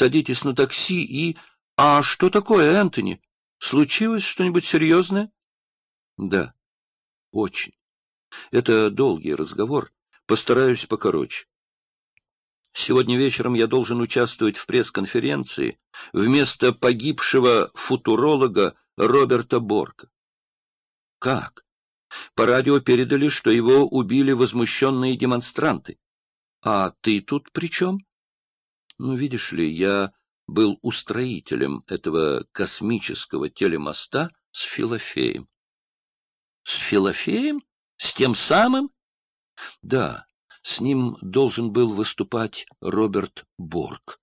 садитесь на такси и... А что такое, Энтони? Случилось что-нибудь серьезное? Да, очень. Это долгий разговор. Постараюсь покороче. Сегодня вечером я должен участвовать в пресс-конференции вместо погибшего футуролога Роберта Борка. Как? По радио передали, что его убили возмущенные демонстранты. А ты тут при чем? Ну, видишь ли, я был устроителем этого космического телемоста с Филофеем. С Филофеем? С тем самым? Да, с ним должен был выступать Роберт Борг.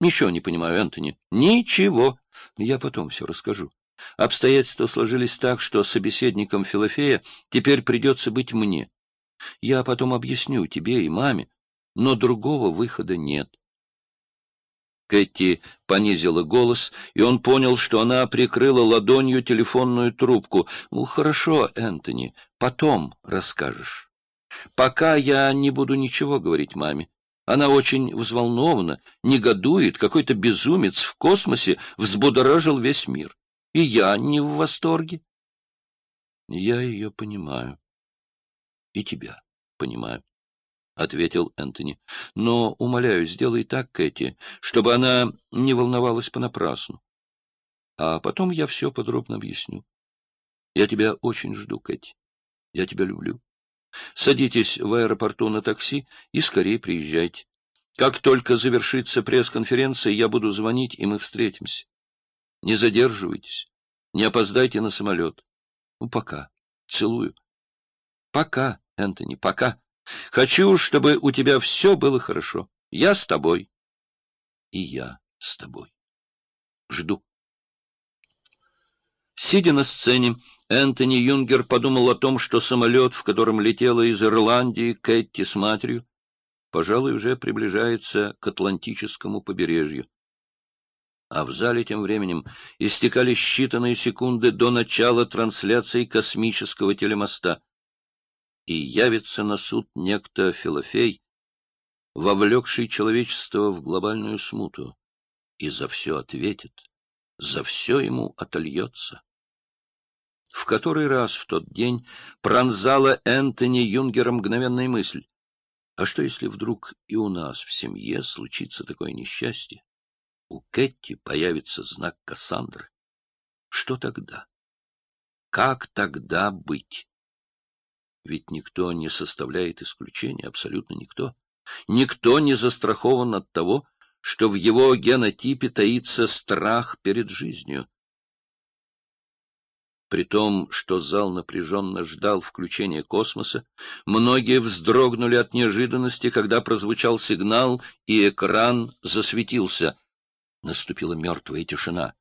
Ничего не понимаю, Энтони. Ничего. Я потом все расскажу. Обстоятельства сложились так, что собеседником Филофея теперь придется быть мне. Я потом объясню тебе и маме, но другого выхода нет. Кэти понизила голос, и он понял, что она прикрыла ладонью телефонную трубку. «Ну, хорошо, Энтони, потом расскажешь. Пока я не буду ничего говорить маме. Она очень взволнована, негодует, какой-то безумец в космосе взбудоражил весь мир. И я не в восторге. Я ее понимаю. И тебя понимаю. — ответил Энтони. — Но, умоляю, сделай так, Кэти, чтобы она не волновалась понапрасну. А потом я все подробно объясню. Я тебя очень жду, Кэти. Я тебя люблю. Садитесь в аэропорту на такси и скорее приезжайте. Как только завершится пресс-конференция, я буду звонить, и мы встретимся. Не задерживайтесь. Не опоздайте на самолет. Ну, пока. Целую. Пока, Энтони, пока. Хочу, чтобы у тебя все было хорошо. Я с тобой. И я с тобой. Жду. Сидя на сцене, Энтони Юнгер подумал о том, что самолет, в котором летела из Ирландии Кэти с матерью, пожалуй, уже приближается к Атлантическому побережью. А в зале тем временем истекали считанные секунды до начала трансляции космического телемоста и явится на суд некто Филофей, вовлекший человечество в глобальную смуту, и за все ответит, за все ему отольется. В который раз в тот день пронзала Энтони Юнгера мгновенная мысль. А что, если вдруг и у нас в семье случится такое несчастье? У Кэти появится знак Кассандры. Что тогда? Как тогда быть? Ведь никто не составляет исключения, абсолютно никто. Никто не застрахован от того, что в его генотипе таится страх перед жизнью. При том, что зал напряженно ждал включения космоса, многие вздрогнули от неожиданности, когда прозвучал сигнал, и экран засветился. Наступила мертвая тишина.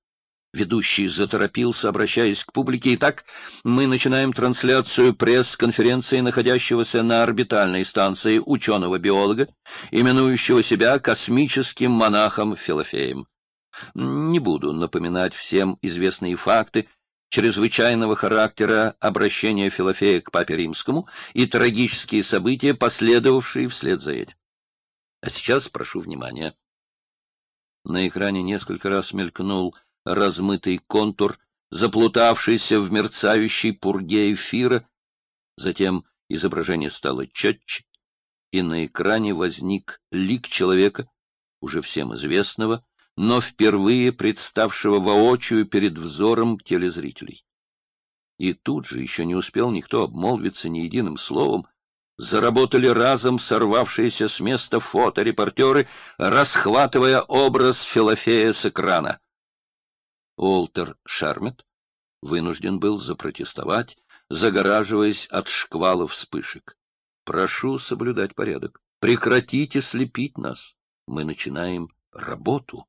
Ведущий заторопился, обращаясь к публике. Итак, мы начинаем трансляцию пресс-конференции находящегося на орбитальной станции ученого-биолога, именующего себя космическим монахом Филофеем. Не буду напоминать всем известные факты чрезвычайного характера обращения Филофея к Папе Римскому и трагические события, последовавшие вслед за этим. А сейчас прошу внимания. На экране несколько раз мелькнул размытый контур, заплутавшийся в мерцающей пурге эфира. Затем изображение стало четче, и на экране возник лик человека, уже всем известного, но впервые представшего воочию перед взором телезрителей. И тут же, еще не успел никто обмолвиться ни единым словом, заработали разом сорвавшиеся с места фоторепортеры, расхватывая образ Филофея с экрана. Уолтер Шармет вынужден был запротестовать, загораживаясь от шквалов вспышек. «Прошу соблюдать порядок. Прекратите слепить нас. Мы начинаем работу».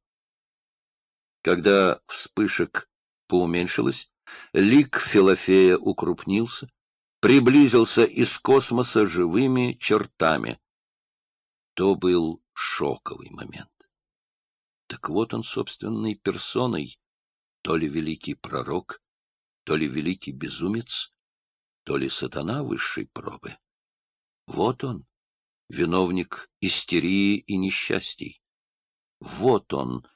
Когда вспышек поуменьшилось, лик Филофея укрупнился, приблизился из космоса живыми чертами. То был шоковый момент. Так вот он собственной персоной то ли великий пророк, то ли великий безумец, то ли сатана высшей пробы. Вот он, виновник истерии и несчастий. Вот он,